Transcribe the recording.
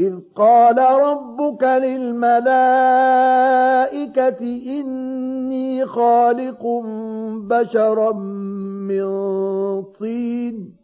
إذ قال ربك للملائكة إني خالق بشرا من طين.